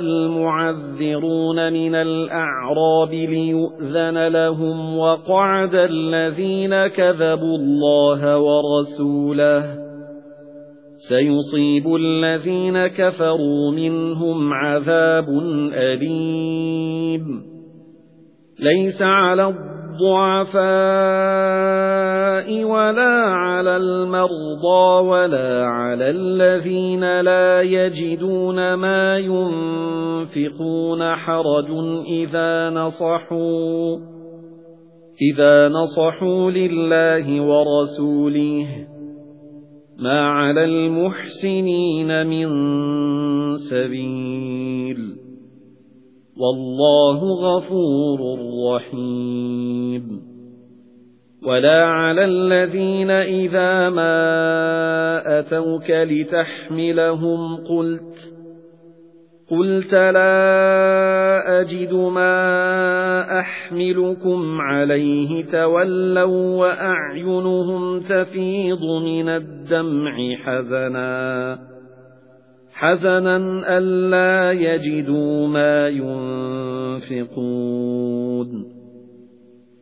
الْمُعَذِّرُونَ مِنَ الْأَعْرَابِ لِيُؤْذَنَ لَهُمْ وَقَعَدَ الَّذِينَ كَذَبُوا اللَّهَ وَرَسُولَهُ. سَيُصِيبُ الَّذِينَ كَفَرُوا مِنْهُمْ عَذَابٌ أَلِيمٌ. لَيْسَ عَلَى الضُّعَفَاءِ وَلَا عَلَى الْمَرْضَى وَلَا عَلَى الَّذِينَ لَا يَجِدُونَ مَا يُنفِقُونَ حَرَجٌ إِذَا نَصَحُوا إِذَا نَصَحُوا لِلَّهِ وَرَسُولِهِ. مَا عَلَى الْمُحْسِنِينَ مِنْ سَبِيلٍ. وَاللَّهُ غَفُورٌ رَّحِيمٌ. وَلَا عَلَى الَّذِينَ إِذَا مَا أَتَوْكَ لِتَحْمِلَهُمْ قُلْتَ قُلْتَ لَا أَجِدُ مَا أَحْمِلُكُمْ عَلَيْهِ تَوَلَّوْا وَأَعْيُنُهُمْ تَفِيضُ مِنَ الدَّمْعِ حَزَنًا حَزَنًا أَلَّا يَجِدُوا مَا يُنفِقُونَ